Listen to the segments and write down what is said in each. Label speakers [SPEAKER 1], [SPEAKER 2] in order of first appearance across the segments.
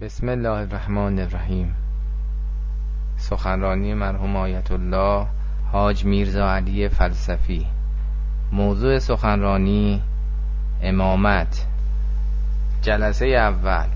[SPEAKER 1] بسم الله الرحمن الرحیم. سخنرانی مرحوم آیت الله حاج میرزا علی فلسفی. موضوع سخنرانی امامت. جلسه اول.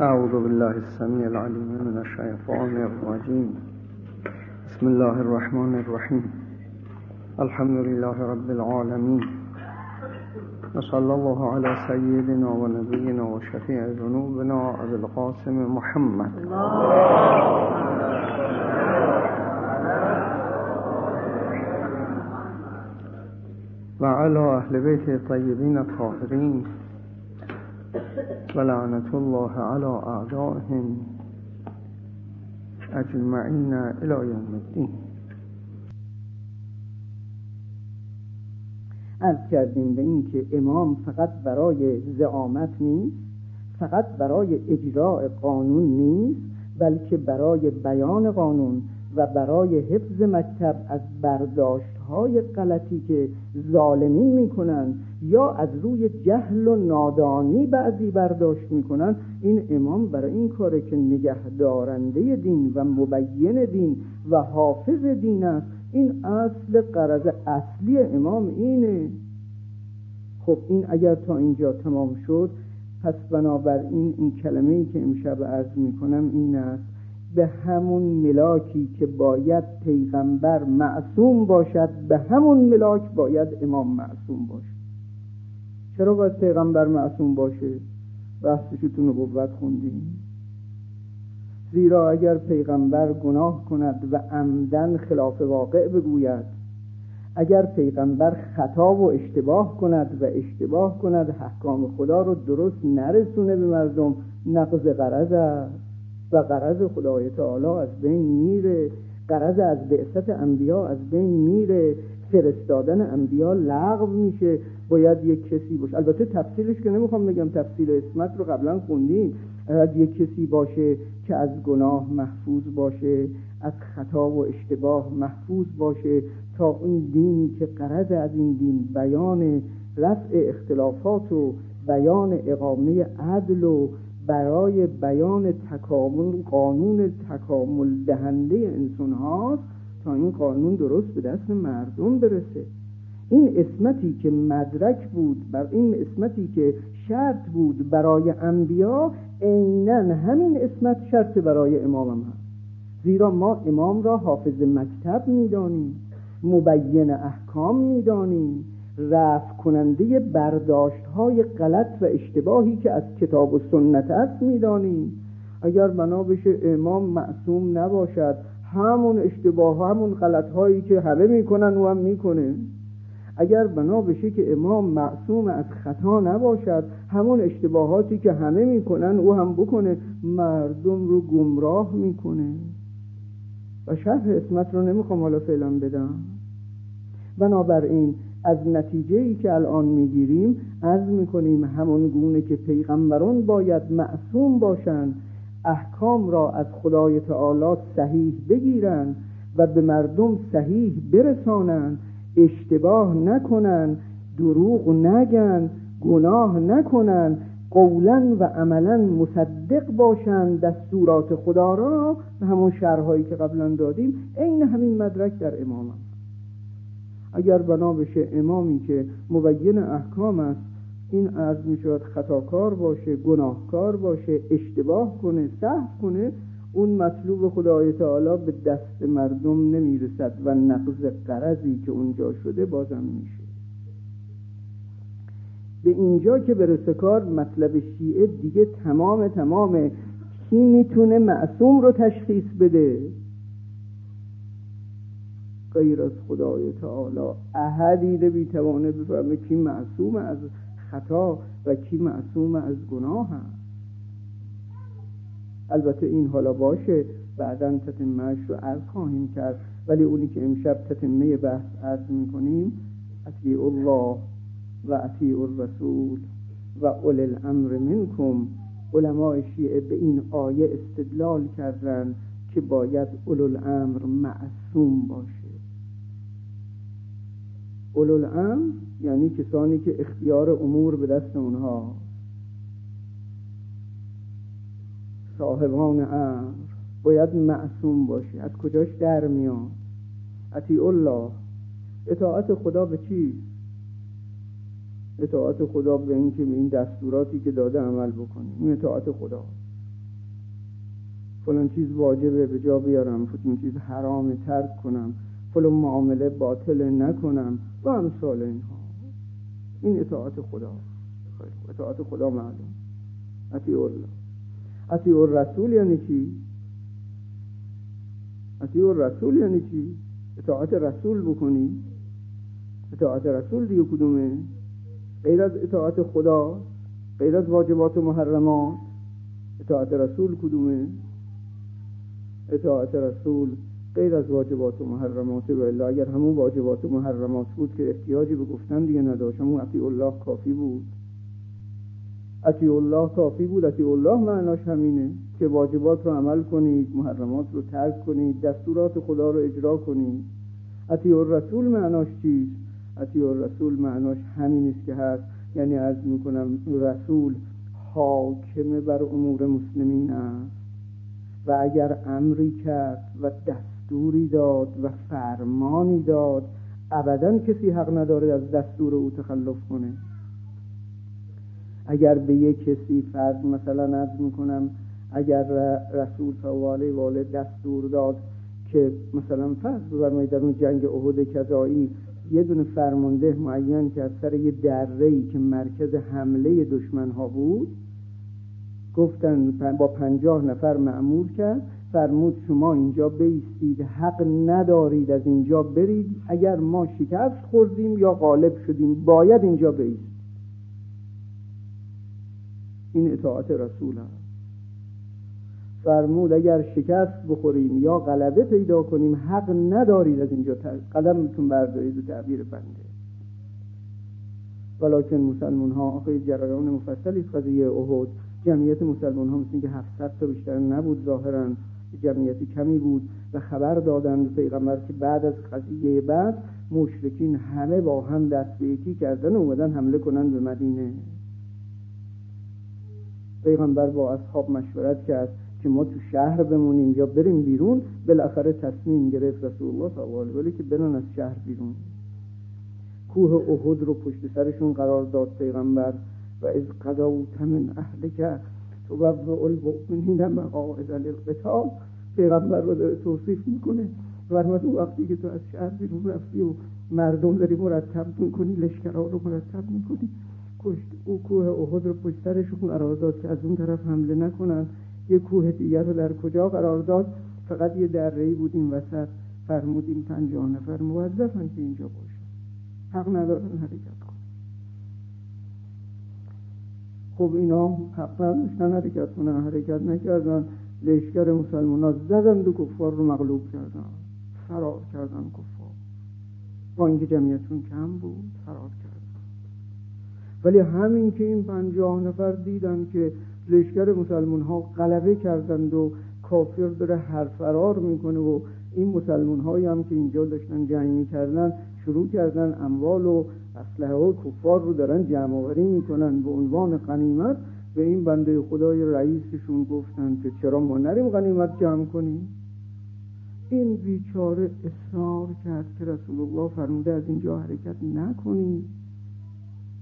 [SPEAKER 2] اعوذ بالله السمیع العلیم من الشیطان الرجیم. بسم الله الرحمن الرحیم. الحمد لله رب العالمین. وصلى الله على سيدنا ونبينا وشفيع ذنوبنا أبي القاسم محمد. وعلى أهل بيت الطيبين الطاهرين. ولعنة الله على أعدائهم أجمعين إلى يوم الدين.
[SPEAKER 3] از کردیم به این که امام فقط برای زعامت نیست فقط برای اجراع قانون نیست بلکه برای بیان قانون و برای حفظ مکتب از برداشت های غلطی که ظالمین می‌کنن یا از روی جهل و نادانی بعضی برداشت می‌کنن این امام برای این کاره که نگهدارنده دین و مبین دین و حافظ دین است این اصل قرض اصلی امام اینه. خب این اگر تا اینجا تمام شد پس بنابراین این کلمه ای که امشب عرض می‌کنم این است. به همون ملاکی که باید پیغمبر معصوم باشد به همون ملاک باید امام معصوم باشد. چرا باید پیغمبر معصوم باشه؟ بحثش تو نبوت خوندیم زیرا اگر پیغمبر گناه کند و عمدن خلاف واقع بگوید اگر پیغمبر خطا و اشتباه کند و اشتباه کند حکام خدا رو درست نرسونه به مردم نقض قرض است و قرض خدای تعالی از بین میره قرض از بعثت انبیا از بین میره. فرستادن انبیا لغو میشه. باید یک کسی باشه. البته تفصیلش که نمی‌خوام بگم تفصیل اسمت رو قبلا خوندیم. باید یک کسی باشه که از گناه محفوظ باشه از خطا و اشتباه محفوظ باشه تا اون دینی که قرض از این دین بیان رفع اختلافات و بیان اقامه عدل و برای بیان تکامل قانون تکامل دهنده انسان هاست. این قانون درست به دست مردم برسه. این اسمتی که مدرک بود بر این اسمتی که شرط بود برای انبیا عینا همین اسمت شرط برای امامم هست. زیرا ما امام را حافظ مکتب می‌دانیم مبین احکام می‌دانیم رفع کننده برداشت های غلط و اشتباهی که از کتاب و سنت است می‌دانیم. اگر بنا بشه امام معصوم نباشد همون اشتباه همون غلط هایی که همه می‌کنن و هم می‌کنه. اگر بنا بشه که امام معصوم از خطا نباشد همون اشتباهاتی که همه می‌کنن او هم بکنه مردم رو گمراه می‌کنه. و شرح اسمت رو نمی‌خوام حالا فعلا بدم. بنابراین از نتیجه ای که الان می‌گیریم از می‌کنیم همون گونه که پیغمبران باید معصوم باشند احکام را از خدای تعالی صحیح بگیرند و به مردم صحیح برسانند اشتباه نکنن دروغ نگن گناه نکنن قولا و عملا مصدق باشند دستورات خدا را به همون شرحهایی که قبلا دادیم عین همین مدرک در امام اگر بنا بشه امامی که مبین احکام است این عرض می شود خطاکار باشه گناهکار باشه اشتباه کنه صحف کنه اون مطلوب خدای تعالی به دست مردم نمی‌رسد و نقض قرضی که اونجا شده بازم میشه. به اینجا که برسه کار مطلب شیعه دیگه تمام تمام. کی می‌تونه معصوم رو تشخیص بده؟ غیر از خدای تعالی. احدی نمی‌توانه بفهمه کی معصوم از خطا و کی معصوم از گناه هست البته این حالا باشه بعدا تتمهش رو عرض خواهیم کرد. ولی اونی که امشب تتمه بحث عرض می‌کنیم اطیع الله و اطیع الرسول و اول الامر منکم. علماء شیعه به این آیه استدلال کردن که باید اولو الامر معصوم باشه. اولو الامر یعنی کسانی که اختیار امور به دست اونها صاحبان امر باید معصوم باشی از کجاش در میاد؟ اطیع الله اطاعت خدا به چی؟ اطاعت خدا به این که به این دستوراتی که داده عمل بکنی این اطاعت خدا. فلان چیز واجبه به جا بیارم. فلان چیز حرام ترک کنم. فلان معامله باطل نکنم. و امثال اینها. این اطاعت خدا. اطاعت خدا معلوم. اطیع الله اطیع الرسول یعنی چی؟ اطیع الرسول یعنی چی؟ اطاعت رسول بکنی. اطاعت رسول دیگه کدومه؟ غیر از اطاعت خدا غیر از واجبات و محرمات. اطاعت رسول کدومه؟ اطاعت رسول غیر از واجبات و محرمات و الا اگر همون واجبات و محرمات بود که احتیاجی به گفتن دیگه نداشت همون اطیع الله کافی بود. اطیع الله کافی بود. اطیع الله معناش همینه که واجبات رو عمل کنید محرمات رو ترک کنید دستورات خدا رو اجرا کنید. اطیع الرسول معناش چیست؟ اطیع الرسول معناش همین است که هست. یعنی از می‌کنم رسول حاکم بر امور مسلمین است. و اگر امری کرد و دستوری داد و فرمانی داد. ابدا کسی حق نداره از دستور او تخلف کنه. اگر به یک کسی فرض مثلا از می‌کنم اگر رسول صلی الله علیه دستور داد که مثلا فرض بفرمایید در اون جنگ احد کذایی یه دونه فرمانده معین که از سر یه دره که مرکز حمله دشمن ها بود گفتن با پنجاه نفر معمول کرد. فرمود شما اینجا بیستید حق ندارید از اینجا برید اگر ما شکست خوردیم یا غالب شدیم باید اینجا بیست این اطاعت رسول فرمود اگر شکست بخوریم یا غلبه پیدا کنیم حق ندارید از اینجا قدمتون بردارید و تعبیر بنده. ولیکن مسلمون ها آخه جریان مفصلی قضیه احد. جمعیت مسلمان ها مثل که 700 تا بیشتر نبود ظاهرا. جمعیتی کمی بود و خبر دادند پیغمبر که بعد از قضیه بعد مشرکین همه با هم دست به یکی کردن و اومدن حمله کنند به مدینه. پیغمبر با اصحاب مشورت کرد که ما تو شهر بمونیم یا بریم بیرون بالاخره تصمیم گرفت رسول الله صلی الله علیه که برن از شهر بیرون. کوه احد رو پشت سرشون قرار داد پیغمبر و از قضاوت من اهلک توبع المؤمنین مقاعد للقتال پیغمبر رو داره توصیف می‌کنه. فرمود اون وقتی که تو از شهر بیرون رفتی و مردم داری مرتب می‌کنی لشکرها رو مرتب می‌کنی کشت او کوه احد رو پشت سرشون قرار داد که از اون طرف حمله نکنن. یه کوه دیگر رو در کجا قرار داد؟ فقط یه درهی بود این وسط. فرمودیم پنجاه نفر موظفن که اینجا باشن. حق ندارن حرکت کن خب اینا حق نداشتن حرکت کنن حرکت نکردن. لشکر مسلمان ها زدن و کفار رو مغلوب کردن. فرار کردن کفار. با اینکه جمعیتون کم بود فرار کردن. ولی همین که این پنجاه نفر دیدن که لشکر مسلمان ها غلبه کردند و کافر داره هر فرار می‌کنه و این مسلمان هم که اینجا داشتن جنگ می‌کردن شروع کردن اموال و اسلحه و کفار رو دارن جمع آوری می‌کنن به عنوان غنیمت. به این بنده خدای رئیسشون گفتن که چرا ما نریم غنیمت جمع کنیم؟ این بیچاره اصرار کرد که رسول الله فرموده از اینجا حرکت نکنید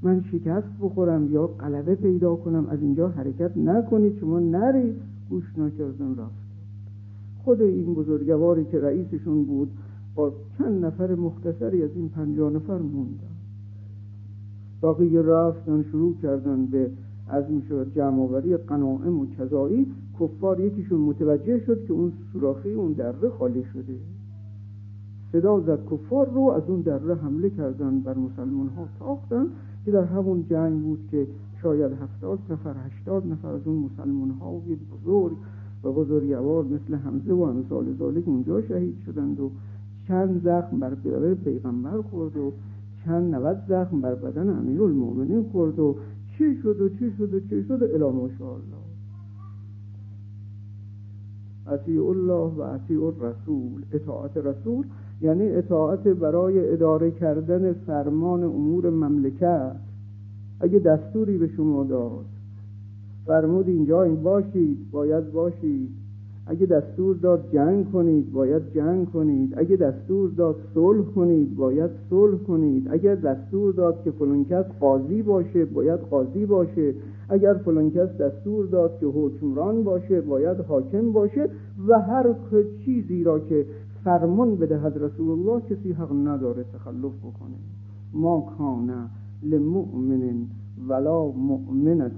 [SPEAKER 3] من شکست بخورم یا غلبه پیدا کنم از اینجا حرکت نکنید شما نرید گوش نکردن رفت. خود این بزرگواری که رئیسشون بود با چند نفر مختصری از این پنجاه نفر موندن. باقی رفتن شروع کردن به از می‌شود جمعآوری قناعم و کذایی کفار یکیشون متوجه شد که اون سوراخی اون دره خالی شده. صدا زد کفار رو از اون دره حمله کردن بر مسلمان ها تاختن که در همون جنگ بود که شاید هفتاد نفر هشتاد نفر از اون مسلمان ها بزرگ و بزرگوار مثل حمزه و امثال ذالک اونجا شهید شدند و چند زخم بر پیغمبر خورد و چند نوت زخم بر بدن امیر المومنین خورد و چی شد و چی شد و چی شد و الا ماشاءالله. اطیع الله و اطیع الرسول اطاعت رسول یعنی اطاعت برای اداره کردن فرمان امور مملکت. اگه دستوری به شما داد فرمود اینجا این باشید باید باشید. اگه دستور داد جنگ کنید باید جنگ کنید. اگه دستور داد صلح کنید باید صلح کنید. اگر دستور داد که فلان کس قاضی باشه باید قاضی باشه. اگر فلان کس دستور داد که حکمران باشه باید حاکم باشه. و هر چیزی را که فرمان بدهد رسول الله کسی حق نداره تخلف بکنه. ما کان لمؤمن ولا مؤمنت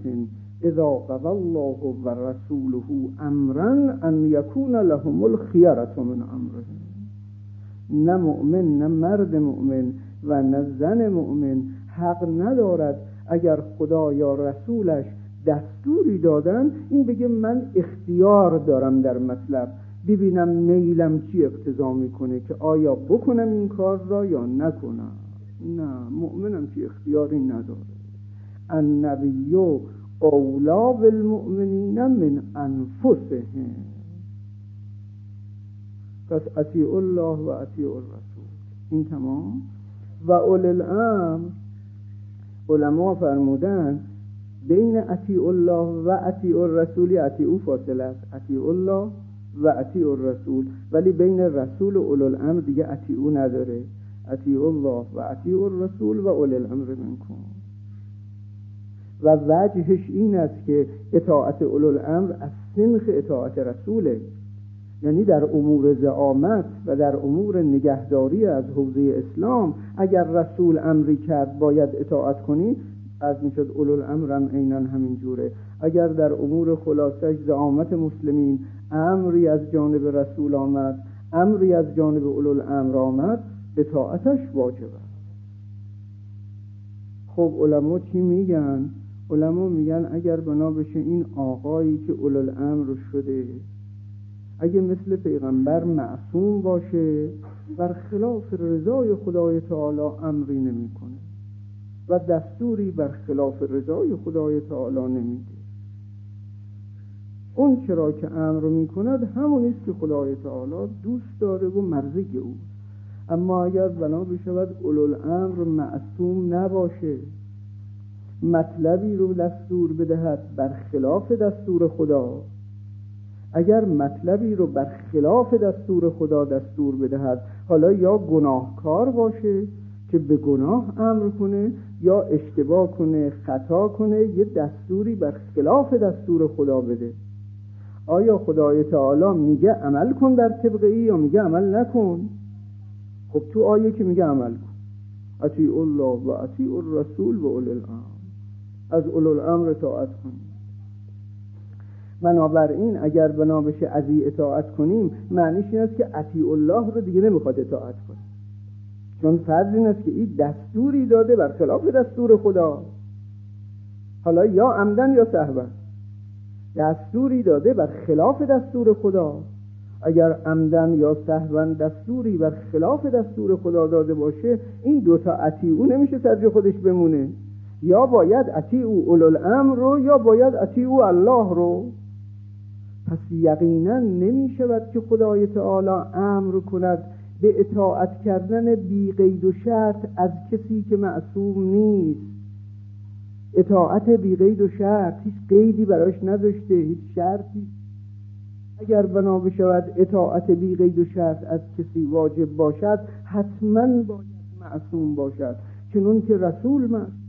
[SPEAKER 3] اذا قضى الله و رسوله امرا ان یکون لهم الخیرت من امرهم. نه مؤمن نه مرد مؤمن و نه زن مؤمن حق ندارد. اگر خدا یا رسولش دستوری دادن این بگه من اختیار دارم در مطلب. ببینم میلم چی اقتضا می‌کنه که آیا بکنم این کار را یا نکنم. نه مؤمنم که اختیاری نداره. النبی اولا بالمؤمنین من انفسهم. پس اطیع الله و اطیع الرسول. این تمام. و اول الامر. علما فرمودن بین اطیع الله و اطیع الرسول اطیع فاصله است. اطیع الله و اطیع الرسول. ولی بین رسول و اول الامر دیگه اطیعو نداره. اطیع الله و اطیع الرسول و اول الامر منکن و وجهش این است که اطاعت اولو الامر از سنخ اطاعت رسوله. یعنی در امور زعامت و در امور نگهداری از حوزه اسلام اگر رسول امری کرد باید اطاعت کنی از می‌شد اولو الامر هم عینا همین جوره. اگر در امور خلاصش زعامت مسلمین امری از جانب رسول آمد امری از جانب اولو الامر آمد اطاعتش واجبه خب علما چی میگن؟ علما میگن اگر بنا بشه این آقایی که الامر شده اگه مثل پیغمبر معصوم باشه بر خلاف رضای خدای تعالی امری نمی‌کنه و دستوری بر خلاف رضای خدای تعالی نمیده. اون چرا که امر می‌کند همون است که خدای تعالی دوست داره و مرضی او. اما اگر بنا بشود الامر معصوم نباشه. مطلبی رو دستور بدهد بر خلاف دستور خدا. اگر مطلبی رو بر خلاف دستور خدا دستور بدهد حالا یا گناهکار باشه که به گناه امر کنه یا اشتباه کنه خطا کنه یه دستوری بر خلاف دستور خدا بده. آیا خدای تعالی میگه عمل کن در طبقه ای یا میگه عمل نکن؟ خب تو آیه که میگه عمل کن. اطیع الله و اطیع الرسول و اول الامر از اولو الامر اطاعت کنیم. بنابراین اگر بنا بشه از اطاعت کنیم معنیش این است که اطیع الله رو دیگه نمی‌خواد اطاعت کنیم چون فرض این است که این دستوری داده بر خلاف دستور خدا. حالا یا عمدن یا سهوا دستوری داده بر خلاف دستور خدا. اگر عمدن یا سهوا دستوری بر خلاف دستور خدا داده باشه این دوتا اطیعو نمیشه سرج خودش بمونه. یا باید او اولو الامر رو یا باید او الله رو. پس یقینا نمی شود که خدای تعالی امر کند به اطاعت کردن بی قید و شرط از کسی که معصوم نیست. اطاعت بی قید و شرط هیچ قیدی براش نداشته هیچ شرطی. اگر بنا بشود اطاعت بی قید و شرط از کسی واجب باشد حتما باید معصوم باشد. چنون که رسول معصوم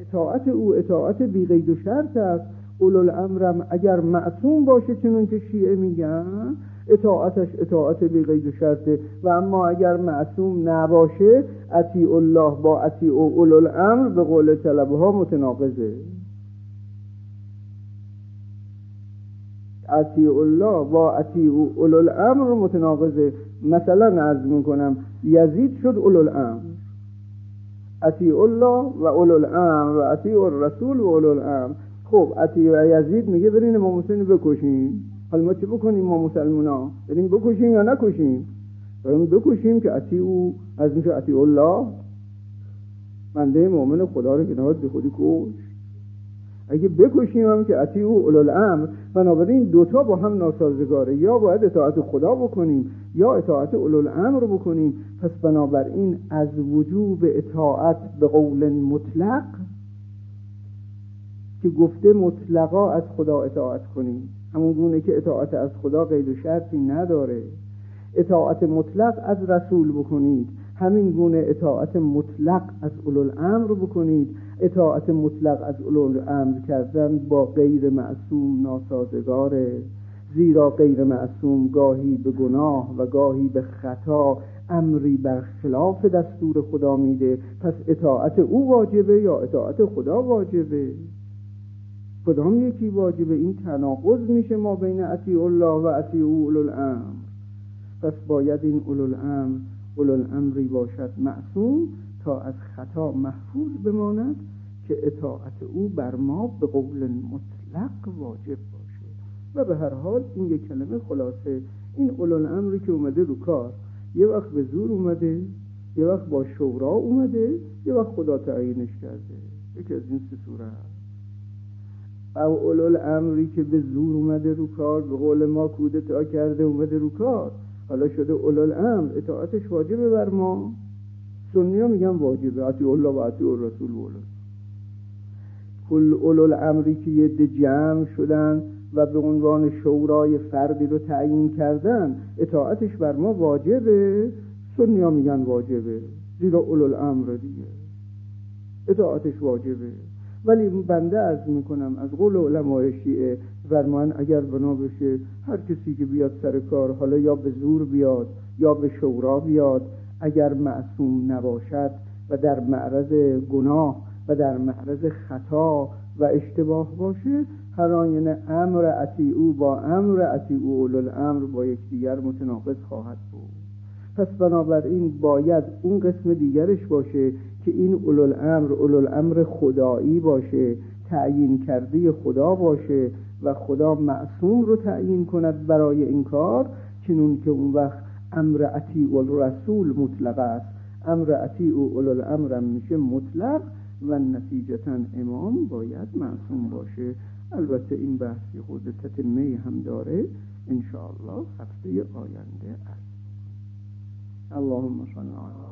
[SPEAKER 3] اطاعت او اطاعت بی قید و شرط است. اولو الامرم اگر معصوم باشه چنون که شیعه میگن اطاعتش اطاعت بی قید و شرطه. و اما اگر معصوم نباشه اطیع الله با اطیع اولو الامر به قول طلبه ها متناقضه. اطیع الله با اطیع اولو الامر متناقضه. مثلا عرض می‌کنم یزید شد اولو الامر اطیع الله و اولو الامر و اطیع الرسول و اولو الامر خب اطیع یزید میگه برین امام حسین بکشیم. حالا ما چه بکنیم ما مسلمونا؟ بریم بکشیم یا نکشیم؟ بریم بکشیم که اطیع او از میشه اطیع الله. منده مؤمن خدا رو که نهاد به خودی کش. اگه بکشیم هم که اطیع او اولو الامر بنابراین دوتا با هم ناسازگاره. یا باید اطاعت خدا بکنیم یا اطاعت اولو الامر بکنیم. پس بنابراین از وجوب اطاعت به قول مطلق که گفته مطلقا از خدا اطاعت کنید همون گونه که اطاعت از خدا قید و شرطی نداره. اطاعت مطلق از رسول بکنید. همین گونه اطاعت مطلق از الامر بکنید. اطاعت مطلق از الامر کردن با غیر معصوم ناسازگاره زیرا غیر معصوم گاهی به گناه و گاهی به خطا امری بر خلاف دستور خدا میده. پس اطاعت او واجبه یا اطاعت خدا واجبه؟ کدام یکی واجبه؟ این تناقض میشه ما بین اطیع الله و اطیع او الامر. پس باید این الامر الامری باشد معصوم از خطا محفوظ بماند که اطاعت او بر ما به قول مطلق واجب باشه و به هر حال این یک کلمه خلاصه. این الامری که اومده رو کار. یه وقت به زور اومده یه وقت با شورا اومده یه وقت خدا تعیینش کرده. یکی از این سه صورت او اولو امری که به زور اومده رو کار به قول ما کودتا کرده اومده رو کار. حالا شده اولو امر اطاعتش واجبه بر ما. سنی ها میگن واجبه اتی الله و اتی الرسول و کل اولو امری که یه جمع شدن و به عنوان شورای فردی رو تعیین کردن اطاعتش بر ما واجبه. سنی ها میگن واجبه زیرا اولو امر دیگه. اطاعتش واجبه. ولی بنده از می‌کنم از قول علمای شیعه فرمان اگر بنا بشه هر کسی که بیاد سر کار حالا یا به زور بیاد یا به شورا بیاد اگر معصوم نباشد و در معرض گناه و در معرض خطا و اشتباه باشه هر آینه امر او با امر او اولو الامر با یکدیگر متناقض خواهد بود. پس بنابراین باید اون قسم دیگرش باشه که این اولوالامر اولوالامر خدایی باشه تعیین کرده خدا باشه و خدا معصوم رو تعیین کند برای این کار چنون که اون وقت امر و الرسول مطلق است. امر اطیع اول الامر میشه مطلق و نتیجتا امام باید معصوم باشه. البته این بحثی خود تتمه هم داره. انشاءالله هفته آینده است. اللهم صل على